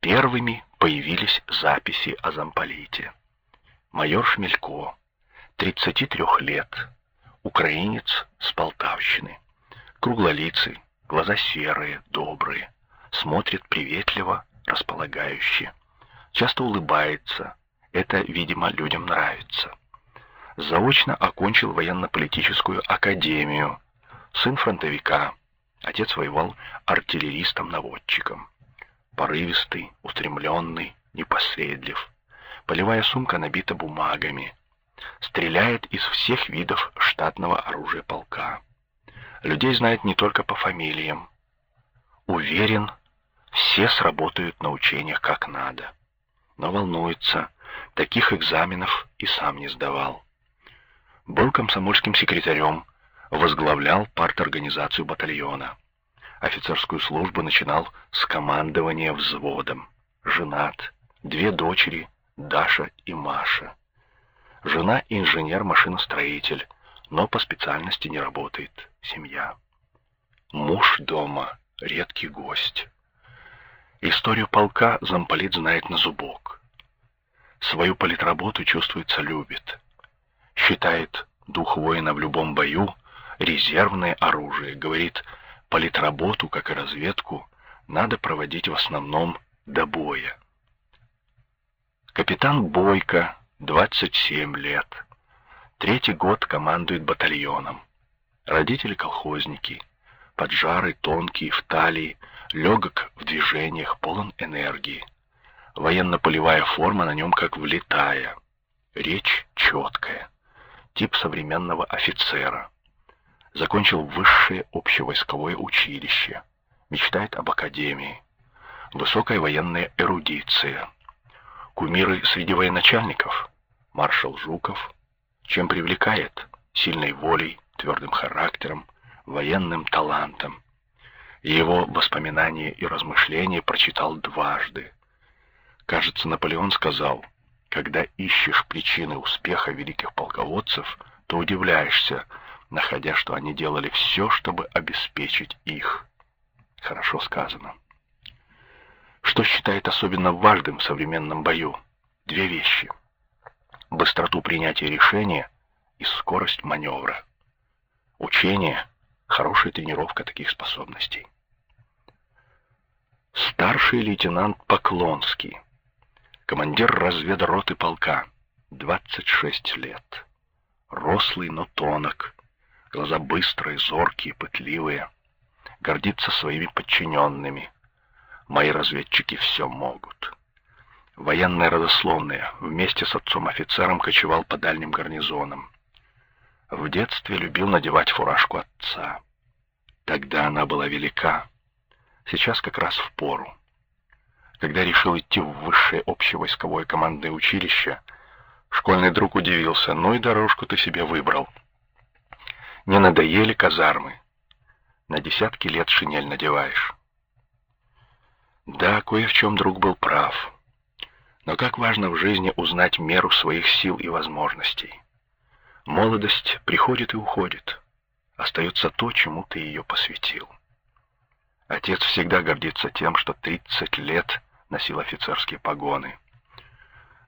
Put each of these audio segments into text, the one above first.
Первыми появились записи о замполите. Майор Шмелько, 33 лет, украинец с Полтавщины. Круглолицый, глаза серые, добрые, смотрит приветливо, располагающе. Часто улыбается, это, видимо, людям нравится. Заочно окончил военно-политическую академию. Сын фронтовика. Отец воевал артиллеристом-наводчиком. Порывистый, устремленный, непоседлив. Полевая сумка набита бумагами. Стреляет из всех видов штатного оружия полка. Людей знает не только по фамилиям. Уверен, все сработают на учениях как надо. Но волнуется, таких экзаменов и сам не сдавал. Был комсомольским секретарем, возглавлял парторганизацию батальона. Офицерскую службу начинал с командования взводом. Женат, две дочери, Даша и Маша. Жена инженер-машиностроитель, но по специальности не работает. Семья. Муж дома, редкий гость. Историю полка замполит знает на зубок. Свою политработу, чувствуется, любит. Считает дух воина в любом бою резервное оружие. Говорит, политработу, как и разведку, надо проводить в основном до боя. Капитан Бойко, 27 лет. Третий год командует батальоном. Родители колхозники. Поджарый, тонкий, в талии, легок в движениях, полон энергии. Военно-полевая форма на нем как влетая. Речь четкая. Тип современного офицера. Закончил высшее общевойсковое училище. Мечтает об академии. Высокая военная эрудиция. Кумиры среди военачальников. Маршал Жуков. Чем привлекает? Сильной волей, твердым характером, военным талантом. Его воспоминания и размышления прочитал дважды. Кажется, Наполеон сказал, когда ищешь причины успеха великих полководцев, то удивляешься, находя, что они делали все, чтобы обеспечить их. Хорошо сказано. Что считает особенно важным в современном бою? Две вещи. Быстроту принятия решения и скорость маневра. Учение хорошая тренировка таких способностей. Старший лейтенант Поклонский, командир разведроты полка, 26 лет. Рослый, но тонок, глаза быстрые, зоркие, пытливые. Гордится своими подчиненными. Мои разведчики все могут. Военная родословная, вместе с отцом-офицером кочевал по дальним гарнизонам. В детстве любил надевать фуражку отца. Тогда она была велика. Сейчас как раз в пору. Когда решил идти в высшее общевойсковое командное училище, школьный друг удивился. «Ну и дорожку ты себе выбрал. Не надоели казармы. На десятки лет шинель надеваешь». Да, кое в чем друг был прав. Но как важно в жизни узнать меру своих сил и возможностей. Молодость приходит и уходит. Остается то, чему ты ее посвятил. Отец всегда гордится тем, что 30 лет носил офицерские погоны.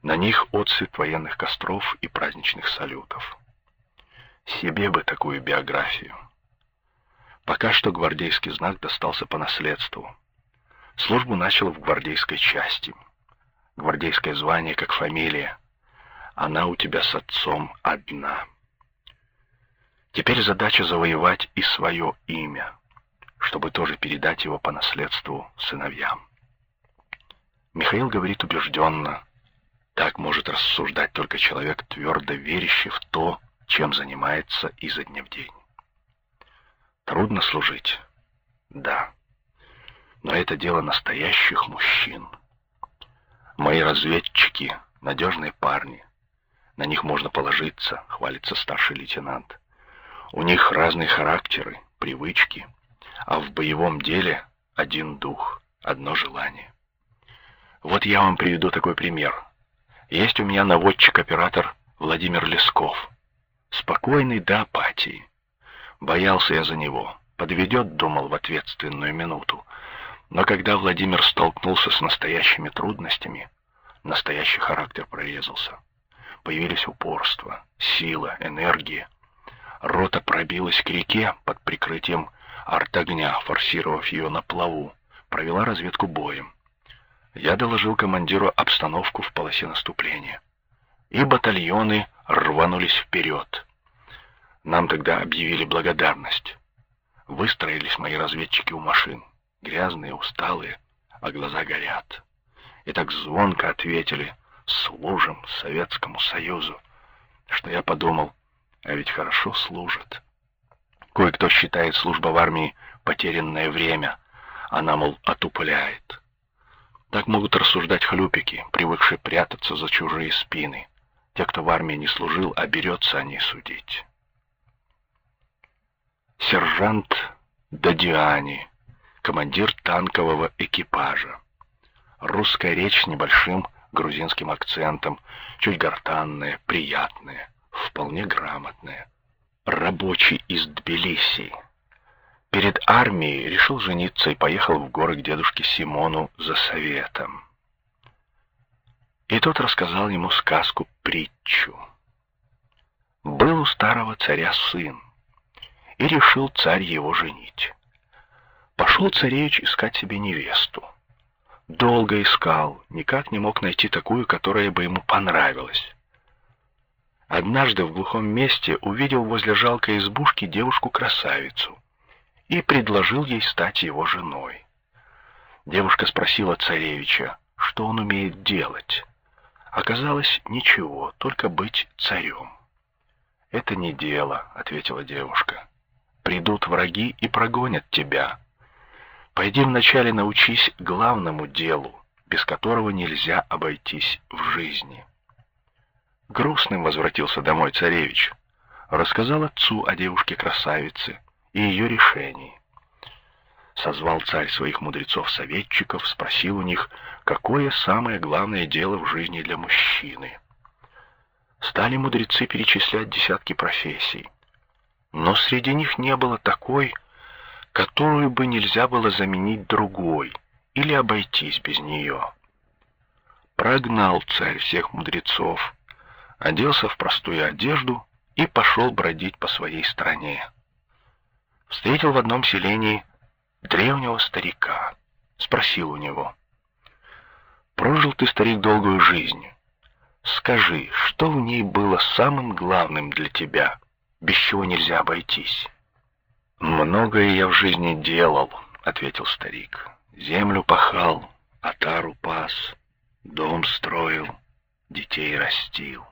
На них отсвет военных костров и праздничных салютов. Себе бы такую биографию. Пока что гвардейский знак достался по наследству. Службу начал в гвардейской части. Гвардейское звание как фамилия. Она у тебя с отцом одна. Теперь задача завоевать и свое имя, чтобы тоже передать его по наследству сыновьям. Михаил говорит убежденно. Так может рассуждать только человек, твердо верящий в то, чем занимается изо дня в день. Трудно служить? Да. Но это дело настоящих мужчин. Мои разведчики — надежные парни. На них можно положиться, хвалится старший лейтенант. У них разные характеры, привычки, а в боевом деле один дух, одно желание. Вот я вам приведу такой пример. Есть у меня наводчик-оператор Владимир Лесков. Спокойный до апатии. Боялся я за него. Подведет, думал, в ответственную минуту. Но когда Владимир столкнулся с настоящими трудностями, настоящий характер прорезался. Появились упорство, сила, энергия. Рота пробилась к реке под прикрытием артогня, форсировав ее на плаву, провела разведку боем. Я доложил командиру обстановку в полосе наступления. И батальоны рванулись вперед. Нам тогда объявили благодарность. Выстроились мои разведчики у машин, грязные, усталые, а глаза горят. И так звонко ответили «Служим Советскому Союзу», что я подумал, а ведь хорошо служат. Кое-кто считает служба в армии потерянное время, она, мол, отупляет. Так могут рассуждать хлюпики, привыкшие прятаться за чужие спины. Те, кто в армии не служил, а берется о ней судить. Сержант Дадиани, командир танкового экипажа. Русская речь с небольшим грузинским акцентом, чуть гортанная, приятная, вполне грамотная. Рабочий из Тбилиси. Перед армией решил жениться и поехал в горы к дедушке Симону за советом. И тот рассказал ему сказку-притчу. Был у старого царя сын, и решил царь его женить. Пошел царевич искать себе невесту. Долго искал, никак не мог найти такую, которая бы ему понравилась. Однажды в глухом месте увидел возле жалкой избушки девушку-красавицу и предложил ей стать его женой. Девушка спросила царевича, что он умеет делать. Оказалось, ничего, только быть царем. «Это не дело», — ответила девушка. «Придут враги и прогонят тебя. Пойди вначале научись главному делу, без которого нельзя обойтись в жизни». Грустным возвратился домой царевич. Рассказал отцу о девушке-красавице и ее решении. Созвал царь своих мудрецов-советчиков, спросил у них, какое самое главное дело в жизни для мужчины. Стали мудрецы перечислять десятки профессий. Но среди них не было такой, которую бы нельзя было заменить другой или обойтись без нее. Прогнал царь всех мудрецов, оделся в простую одежду и пошел бродить по своей стране. Встретил в одном селении древнего старика, спросил у него, Прожил ты, старик, долгую жизнь. Скажи, что в ней было самым главным для тебя, без чего нельзя обойтись? Многое я в жизни делал, ответил старик. Землю пахал, отару пас, дом строил, детей растил.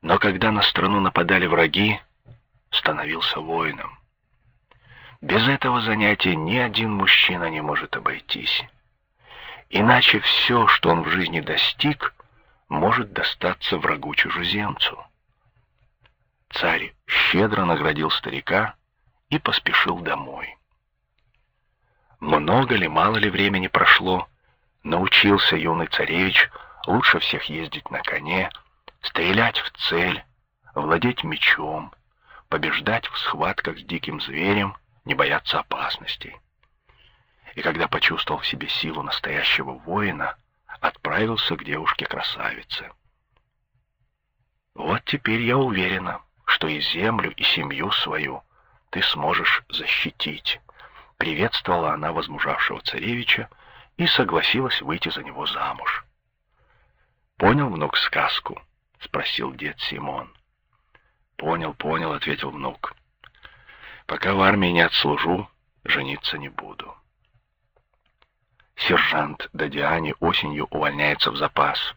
Но когда на страну нападали враги, становился воином. Без этого занятия ни один мужчина не может обойтись. Иначе все, что он в жизни достиг, может достаться врагу-чужеземцу. Царь щедро наградил старика и поспешил домой. Много ли, мало ли времени прошло, научился юный царевич лучше всех ездить на коне, стрелять в цель, владеть мечом, побеждать в схватках с диким зверем, не бояться опасностей и когда почувствовал в себе силу настоящего воина, отправился к девушке-красавице. Вот теперь я уверена, что и землю, и семью свою ты сможешь защитить. Приветствовала она возмужавшего царевича и согласилась выйти за него замуж. Понял внук сказку? спросил дед Симон. Понял, понял, ответил внук. Пока в армии не отслужу, жениться не буду. Сержант Дадиани осенью увольняется в запас.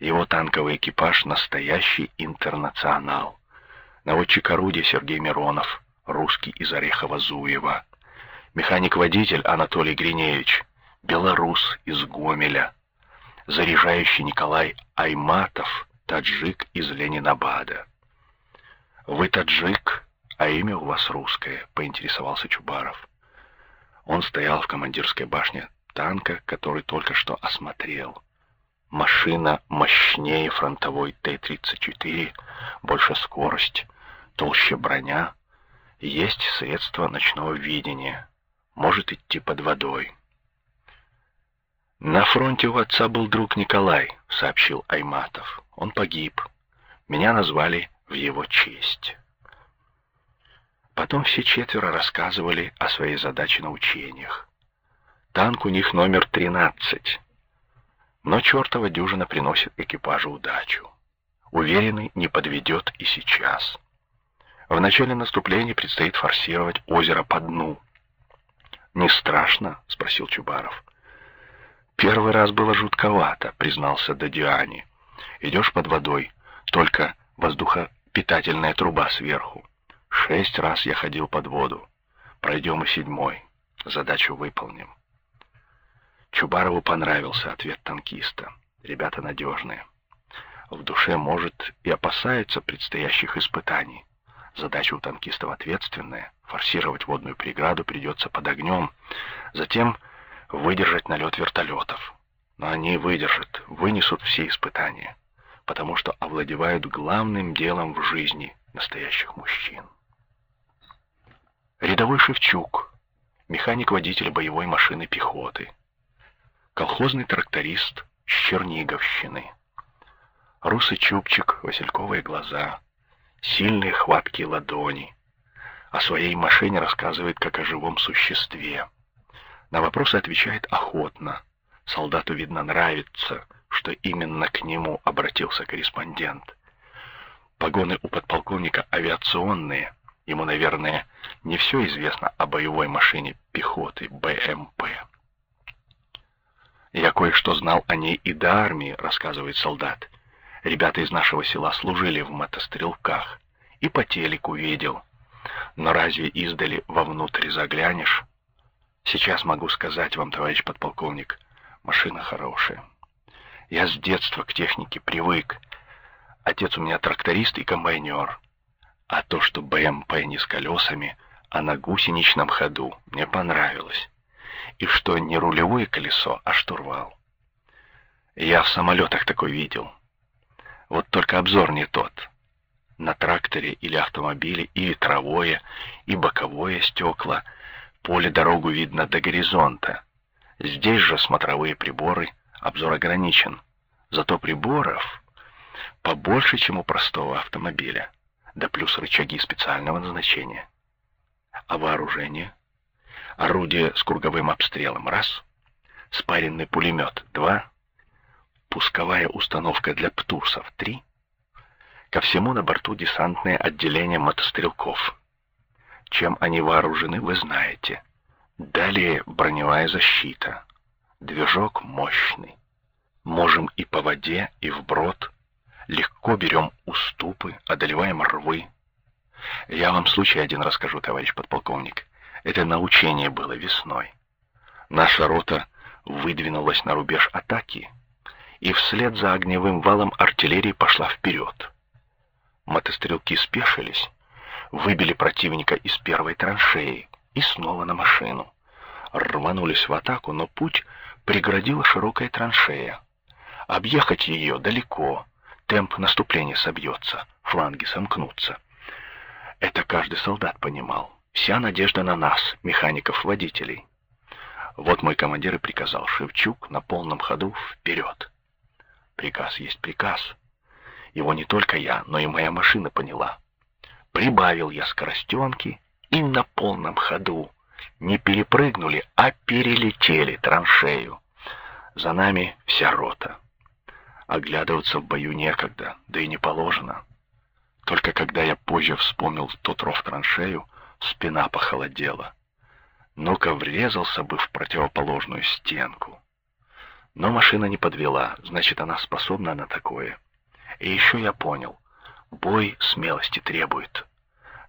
Его танковый экипаж — настоящий интернационал. Наводчик орудия Сергей Миронов, русский из Орехова-Зуева. Механик-водитель Анатолий Гриневич, белорус из Гомеля. Заряжающий Николай Айматов, таджик из Ленинабада. «Вы таджик, а имя у вас русское», — поинтересовался Чубаров. Он стоял в командирской башне танка, который только что осмотрел. Машина мощнее фронтовой Т-34, больше скорость, толще броня, есть средства ночного видения, может идти под водой. На фронте у отца был друг Николай, сообщил Айматов. Он погиб. Меня назвали в его честь. Потом все четверо рассказывали о своей задаче на учениях. Танк у них номер 13. Но чертова дюжина приносит экипажу удачу. Уверенный не подведет и сейчас. В начале наступления предстоит форсировать озеро по дну. «Не страшно?» — спросил Чубаров. «Первый раз было жутковато», — признался Дадиани. «Идешь под водой, только воздухопитательная труба сверху. Шесть раз я ходил под воду. Пройдем и седьмой. Задачу выполним». Чубарову понравился ответ танкиста. Ребята надежные. В душе, может, и опасаются предстоящих испытаний. Задача у танкистов ответственная. Форсировать водную преграду придется под огнем. Затем выдержать налет вертолетов. Но они выдержат, вынесут все испытания, потому что овладевают главным делом в жизни настоящих мужчин. Рядовой Шевчук, механик-водитель боевой машины пехоты, колхозный тракторист с Черниговщины, русый чубчик, васильковые глаза, сильные хваткие ладони. О своей машине рассказывает как о живом существе. На вопросы отвечает охотно. Солдату, видно, нравится, что именно к нему обратился корреспондент. Погоны у подполковника авиационные. Ему, наверное, не все известно о боевой машине пехоты БМП. Я кое-что знал о ней и до армии, рассказывает солдат. Ребята из нашего села служили в мотострелках. И по телеку видел. Но разве издали вовнутрь заглянешь? Сейчас могу сказать вам, товарищ подполковник, машина хорошая. Я с детства к технике привык. Отец у меня тракторист и комбайнер. А то, что БМП не с колесами, а на гусеничном ходу, мне понравилось и что не рулевое колесо, а штурвал. Я в самолетах такой видел. Вот только обзор не тот. На тракторе или автомобиле и ветровое, и боковое стекла. Поле дорогу видно до горизонта. Здесь же смотровые приборы, обзор ограничен. Зато приборов побольше, чем у простого автомобиля. Да плюс рычаги специального назначения. А вооружение? орудие с круговым обстрелом — раз, спаренный пулемет — два, пусковая установка для птурсов — три, ко всему на борту десантное отделение мотострелков. Чем они вооружены, вы знаете. Далее броневая защита. Движок мощный. Можем и по воде, и вброд. Легко берем уступы, одолеваем рвы. Я вам случай один расскажу, товарищ подполковник. Это научение было весной. Наша рота выдвинулась на рубеж атаки, и вслед за огневым валом артиллерии пошла вперед. Мотострелки спешились, выбили противника из первой траншеи и снова на машину. Рванулись в атаку, но путь преградила широкая траншея. Объехать ее далеко, темп наступления собьется, фланги сомкнутся. Это каждый солдат понимал. Вся надежда на нас, механиков-водителей. Вот мой командир и приказал Шевчук на полном ходу вперед. Приказ есть приказ. Его не только я, но и моя машина поняла. Прибавил я скоростенки и на полном ходу. Не перепрыгнули, а перелетели траншею. За нами вся рота. Оглядываться в бою некогда, да и не положено. Только когда я позже вспомнил тот ров траншею, спина похолодела. Ну-ка врезался бы в противоположную стенку. Но машина не подвела, значит, она способна на такое. И еще я понял, бой смелости требует.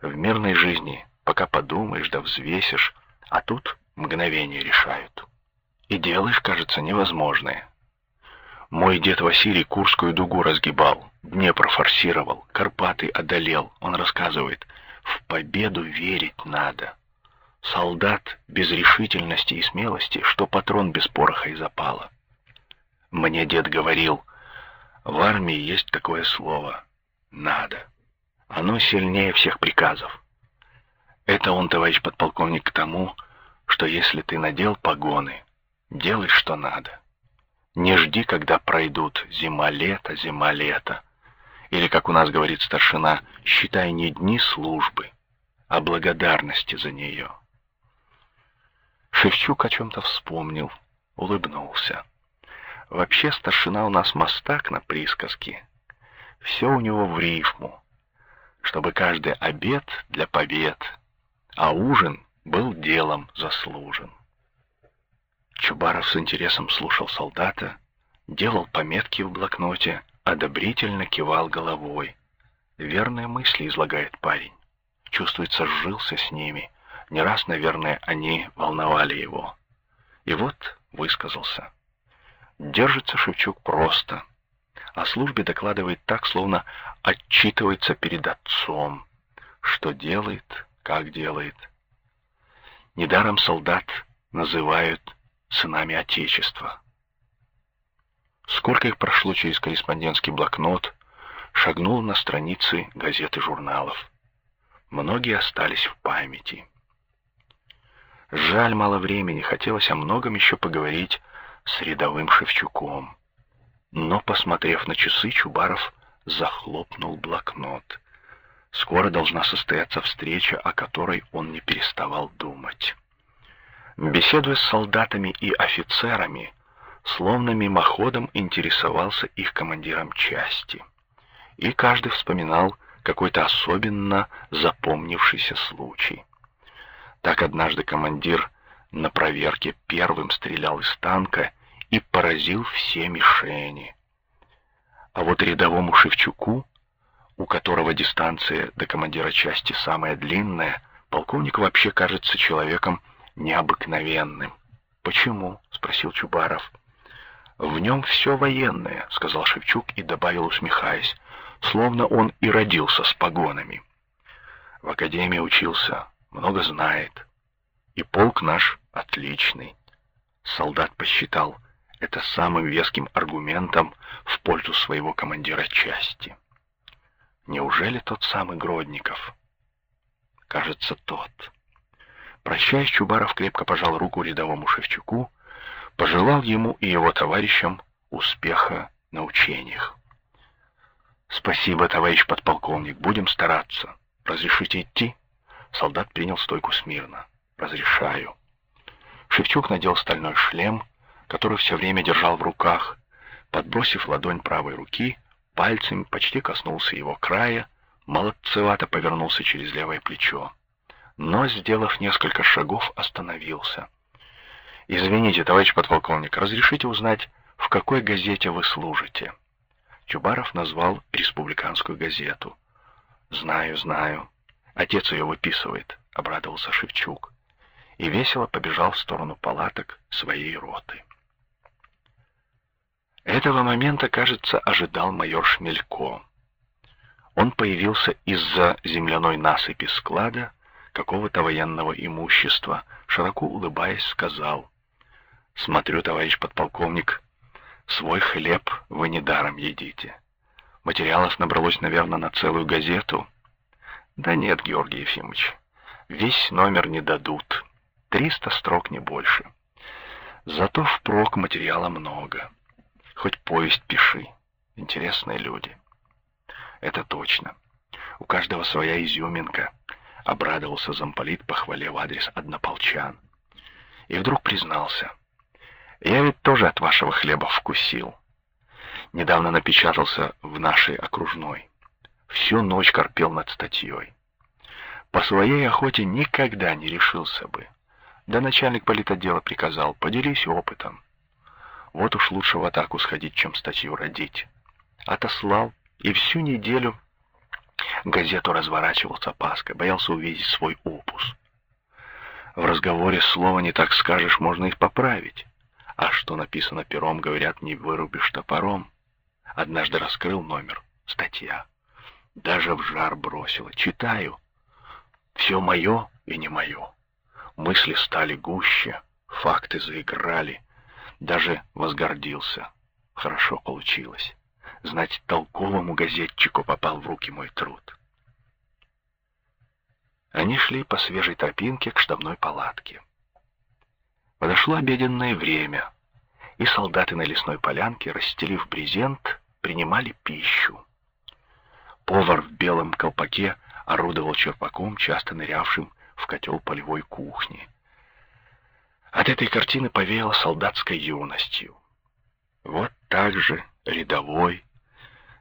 В мирной жизни, пока подумаешь да взвесишь, а тут мгновения решают. И делаешь, кажется, невозможное. Мой дед Василий Курскую дугу разгибал, Днепр форсировал, Карпаты одолел. Он рассказывает, в победу верить надо. Солдат без решительности и смелости, что патрон без пороха и запала. Мне дед говорил, в армии есть такое слово «надо». Оно сильнее всех приказов. Это он, товарищ подполковник, к тому, что если ты надел погоны, делай, что надо. Не жди, когда пройдут зима-лето, зима-лето. Или, как у нас говорит старшина, считай не дни службы, а благодарности за нее. Шевчук о чем-то вспомнил, улыбнулся. Вообще старшина у нас мастак на присказки. Все у него в рифму, чтобы каждый обед для побед, а ужин был делом заслужен. Чубаров с интересом слушал солдата, делал пометки в блокноте, одобрительно кивал головой. Верные мысли излагает парень. Чувствуется, сжился с ними. Не раз, наверное, они волновали его. И вот высказался. Держится Шевчук просто. О службе докладывает так, словно отчитывается перед отцом. Что делает, как делает. Недаром солдат называют сынами Отечества. Сколько их прошло через корреспондентский блокнот, шагнул на страницы газет и журналов. Многие остались в памяти. Жаль, мало времени, хотелось о многом еще поговорить с рядовым Шевчуком. Но, посмотрев на часы, Чубаров захлопнул блокнот. Скоро должна состояться встреча, о которой он не переставал думать. Беседуя с солдатами и офицерами, словно мимоходом интересовался их командиром части. И каждый вспоминал какой-то особенно запомнившийся случай. Так однажды командир на проверке первым стрелял из танка и поразил все мишени. А вот рядовому Шевчуку, у которого дистанция до командира части самая длинная, полковник вообще кажется человеком необыкновенным. Почему? спросил Чубаров. В нем все военное, сказал Шевчук и добавил, усмехаясь, словно он и родился с погонами. В академии учился, много знает. И полк наш отличный. Солдат посчитал это самым веским аргументом в пользу своего командира части. Неужели тот самый Гродников? Кажется, тот. Прощаясь, Чубаров крепко пожал руку рядовому Шевчуку, пожелал ему и его товарищам успеха на учениях. «Спасибо, товарищ подполковник, будем стараться. Разрешите идти?» Солдат принял стойку смирно. «Разрешаю». Шевчук надел стальной шлем, который все время держал в руках. Подбросив ладонь правой руки, пальцами почти коснулся его края, молодцевато повернулся через левое плечо но, сделав несколько шагов, остановился. «Извините, товарищ подполковник, разрешите узнать, в какой газете вы служите?» Чубаров назвал республиканскую газету. «Знаю, знаю. Отец ее выписывает», — обрадовался Шевчук. И весело побежал в сторону палаток своей роты. Этого момента, кажется, ожидал майор Шмелько. Он появился из-за земляной насыпи склада, какого-то военного имущества, широко улыбаясь, сказал, «Смотрю, товарищ подполковник, свой хлеб вы недаром едите. Материалов набралось, наверное, на целую газету». «Да нет, Георгий Ефимович, весь номер не дадут, триста строк не больше. Зато впрок материала много. Хоть повесть пиши, интересные люди». «Это точно. У каждого своя изюминка» обрадовался замполит похвале в адрес однополчан. И вдруг признался. «Я ведь тоже от вашего хлеба вкусил. Недавно напечатался в нашей окружной. Всю ночь корпел над статьей. По своей охоте никогда не решился бы. Да начальник политотдела приказал, поделись опытом. Вот уж лучше в атаку сходить, чем статью родить. Отослал, и всю неделю Газету разворачивал с опаской, боялся увидеть свой опус. В разговоре слова не так скажешь, можно их поправить. А что написано пером, говорят, не вырубишь топором. Однажды раскрыл номер, статья. Даже в жар бросило. Читаю. Все мое и не мое. Мысли стали гуще, факты заиграли. Даже возгордился. Хорошо получилось. Знать, толковому газетчику попал в руки мой труд. Они шли по свежей тропинке к штабной палатке. Подошло обеденное время, и солдаты на лесной полянке, расстелив брезент, принимали пищу. Повар в белом колпаке орудовал черпаком, часто нырявшим в котел полевой кухни. От этой картины повеяло солдатской юностью. Вот так же рядовой,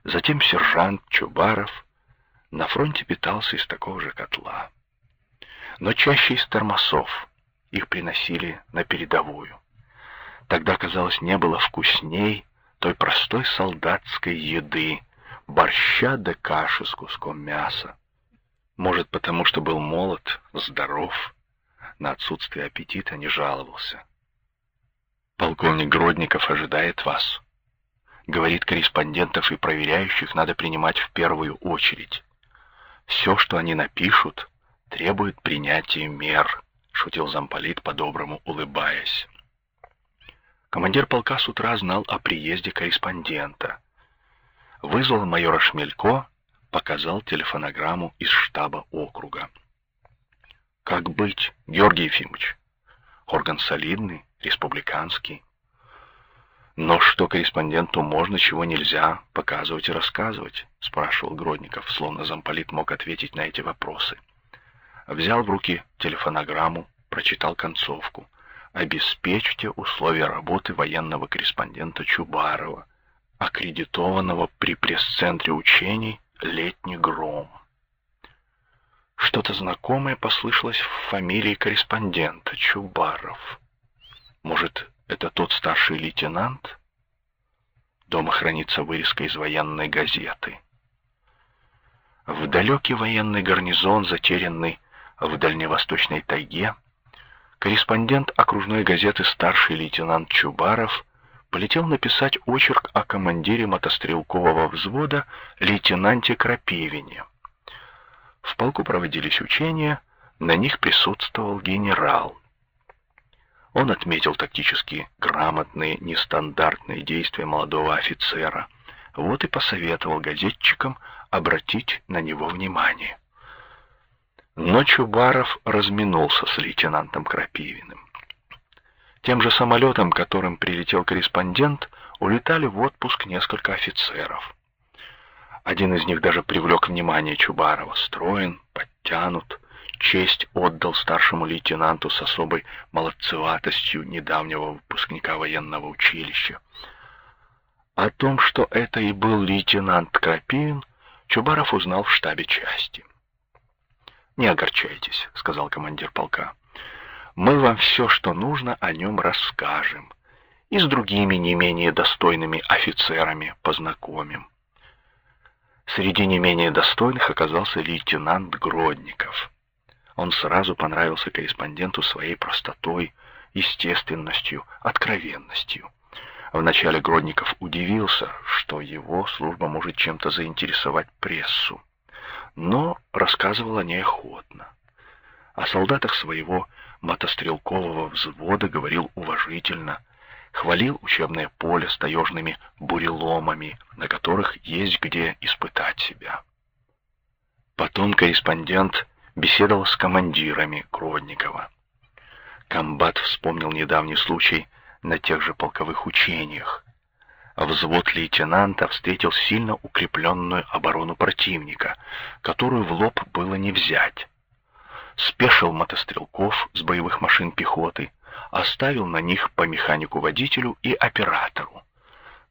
затем сержант Чубаров на фронте питался из такого же котла. Но чаще из термосов их приносили на передовую. Тогда, казалось, не было вкусней той простой солдатской еды, борща да каши с куском мяса. Может, потому что был молод, здоров, на отсутствие аппетита не жаловался. Полковник Гродников ожидает вас. Говорит, корреспондентов и проверяющих надо принимать в первую очередь. Все, что они напишут, требует принятия мер, шутил замполит, по-доброму улыбаясь. Командир полка с утра знал о приезде корреспондента. Вызвал майора Шмелько, показал телефонограмму из штаба округа. Как быть, Георгий Ефимович? Орган солидный, республиканский. Но что корреспонденту можно, чего нельзя показывать и рассказывать, спрашивал Гродников, словно замполит мог ответить на эти вопросы. Взял в руки телефонограмму, прочитал концовку обеспечьте условия работы военного корреспондента Чубарова, аккредитованного при пресс-центре учений «Летний гром». Что-то знакомое послышалось в фамилии корреспондента Чубаров. Может, это тот старший лейтенант? Дома хранится вырезка из военной газеты. В далекий военный гарнизон, затерянный в дальневосточной тайге, корреспондент окружной газеты старший лейтенант Чубаров полетел написать очерк о командире мотострелкового взвода лейтенанте Крапивине. В полку проводились учения, на них присутствовал генерал. Он отметил тактически грамотные, нестандартные действия молодого офицера. Вот и посоветовал газетчикам обратить на него внимание. Но Чубаров разминулся с лейтенантом Крапивиным. Тем же самолетом, которым прилетел корреспондент, улетали в отпуск несколько офицеров. Один из них даже привлек внимание Чубарова. Строен, подтянут, честь отдал старшему лейтенанту с особой молодцеватостью недавнего выпускника военного училища. О том, что это и был лейтенант Крапивин, Чубаров узнал в штабе части. «Не огорчайтесь», — сказал командир полка. «Мы вам все, что нужно, о нем расскажем. И с другими не менее достойными офицерами познакомим». Среди не менее достойных оказался лейтенант Гродников. Он сразу понравился корреспонденту своей простотой, естественностью, откровенностью. Вначале Гродников удивился, что его служба может чем-то заинтересовать прессу но рассказывал о ней охотно. О солдатах своего мотострелкового взвода говорил уважительно, хвалил учебное поле с таежными буреломами, на которых есть где испытать себя. Потом корреспондент беседовал с командирами Гродникова. Комбат вспомнил недавний случай на тех же полковых учениях. Взвод лейтенанта встретил сильно укрепленную оборону противника, которую в лоб было не взять. Спешил мотострелков с боевых машин пехоты, оставил на них по механику-водителю и оператору.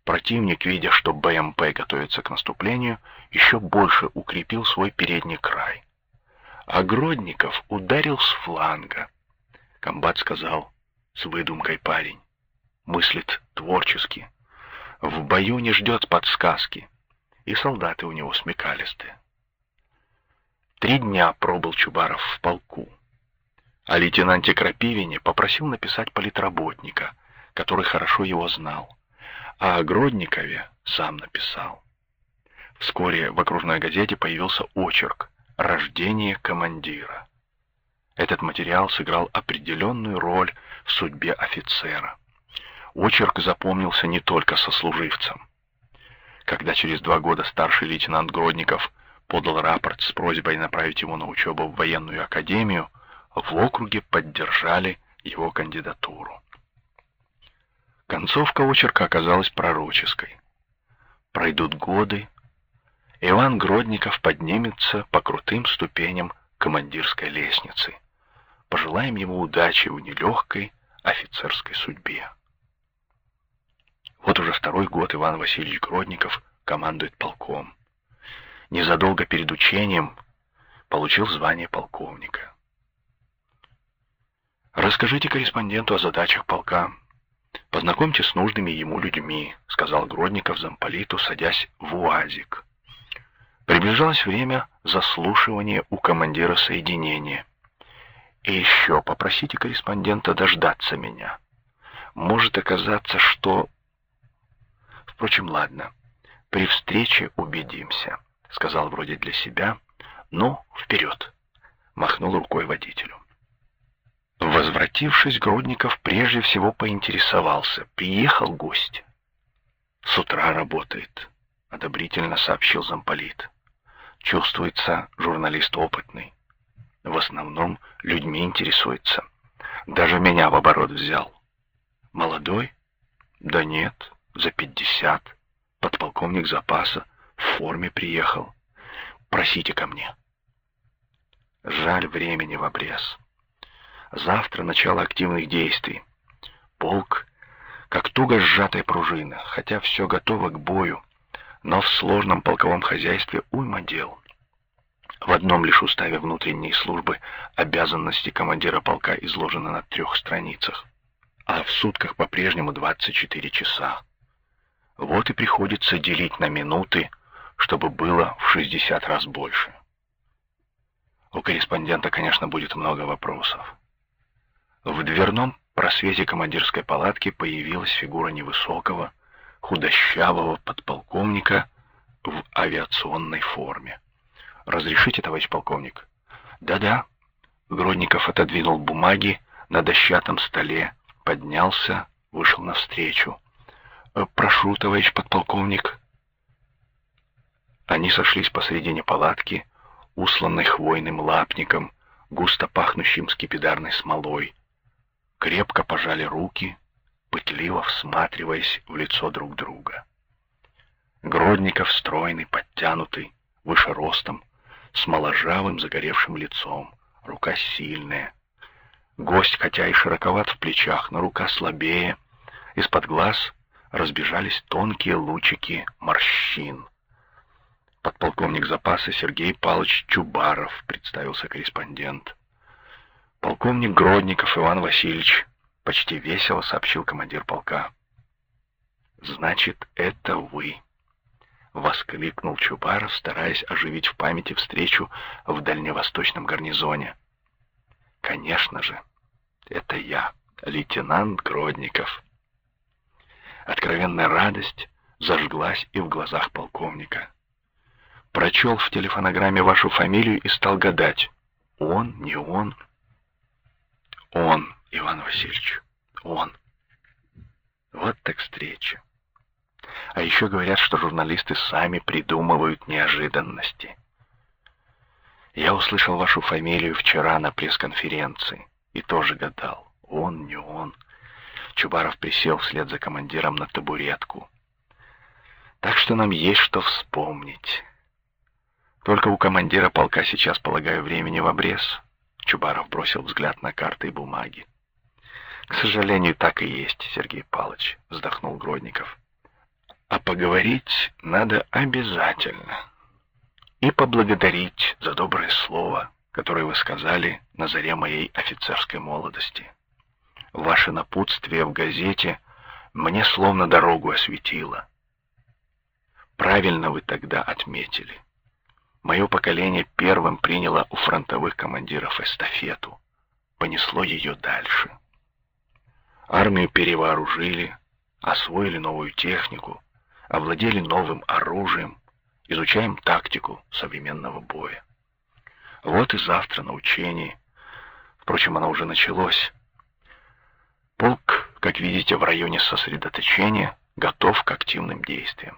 Противник, видя, что БМП готовится к наступлению, еще больше укрепил свой передний край. А Гродников ударил с фланга. Комбат сказал, с выдумкой парень, мыслит творчески, в бою не ждет подсказки, и солдаты у него смекалистые. Три дня пробыл Чубаров в полку. А лейтенанте Крапивине попросил написать политработника, который хорошо его знал. А о Гродникове сам написал. Вскоре в окружной газете появился очерк «Рождение командира». Этот материал сыграл определенную роль в судьбе офицера. Очерк запомнился не только сослуживцам. Когда через два года старший лейтенант Гродников подал рапорт с просьбой направить его на учебу в военную академию, в округе поддержали его кандидатуру. Концовка очерка оказалась пророческой. Пройдут годы, Иван Гродников поднимется по крутым ступеням командирской лестницы. Пожелаем ему удачи в нелегкой офицерской судьбе. Вот уже второй год Иван Васильевич Гродников командует полком. Незадолго перед учением получил звание полковника. Расскажите корреспонденту о задачах полка. Познакомьте с нужными ему людьми, сказал Гродников замполиту, садясь в УАЗик. Приближалось время заслушивания у командира соединения. И еще попросите корреспондента дождаться меня. Может оказаться, что... Впрочем, ладно. При встрече убедимся, сказал вроде для себя. Ну, вперед, махнул рукой водителю. Возвратившись, Гродников прежде всего поинтересовался, приехал гость. С утра работает, одобрительно сообщил замполит. Чувствуется журналист опытный. В основном людьми интересуется. Даже меня в оборот взял. Молодой? Да нет, за пятьдесят. Подполковник запаса, в форме приехал. Просите ко мне. Жаль времени в обрез. Завтра начало активных действий. Полк, как туго сжатая пружина, хотя все готово к бою, но в сложном полковом хозяйстве уйма дел. В одном лишь уставе внутренней службы обязанности командира полка изложены на трех страницах, а в сутках по-прежнему 24 часа. Вот и приходится делить на минуты, чтобы было в 60 раз больше. У корреспондента, конечно, будет много вопросов. В дверном просвете командирской палатки появилась фигура невысокого, худощавого подполковника в авиационной форме. «Разрешите, товарищ полковник?» «Да-да». Гродников отодвинул бумаги на дощатом столе, поднялся, вышел навстречу. «Э, «Прошу, товарищ подполковник». Они сошлись посредине палатки, усланной хвойным лапником, густо пахнущим скипидарной смолой. Крепко пожали руки, пытливо всматриваясь в лицо друг друга. Гродников стройный, подтянутый, выше ростом, с моложавым загоревшим лицом, рука сильная. Гость, хотя и широковат в плечах, но рука слабее. Из-под глаз разбежались тонкие лучики морщин. Подполковник запаса Сергей Павлович Чубаров, представился корреспондент. Полковник Гродников Иван Васильевич, почти весело сообщил командир полка. Значит, это вы воскликнул Чубаров, стараясь оживить в памяти встречу в дальневосточном гарнизоне. Конечно же, это я, лейтенант Гродников. Откровенная радость зажглась и в глазах полковника. Прочел в телефонограмме вашу фамилию и стал гадать, он, не он. Он, Иван Васильевич, он. Вот так встреча. А еще говорят, что журналисты сами придумывают неожиданности. Я услышал вашу фамилию вчера на пресс-конференции и тоже гадал, он, не он. Чубаров присел вслед за командиром на табуретку. Так что нам есть что вспомнить. Только у командира полка сейчас, полагаю, времени в обрез. Чубаров бросил взгляд на карты и бумаги. К сожалению, так и есть, Сергей Павлович, вздохнул Гродников. А поговорить надо обязательно. И поблагодарить за доброе слово, которое вы сказали на заре моей офицерской молодости. Ваше напутствие в газете мне словно дорогу осветило. Правильно вы тогда отметили. Мое поколение первым приняло у фронтовых командиров эстафету, понесло ее дальше. Армию перевооружили, освоили новую технику, овладели новым оружием, изучаем тактику современного боя. Вот и завтра на учении, впрочем, оно уже началось. Полк, как видите, в районе сосредоточения готов к активным действиям.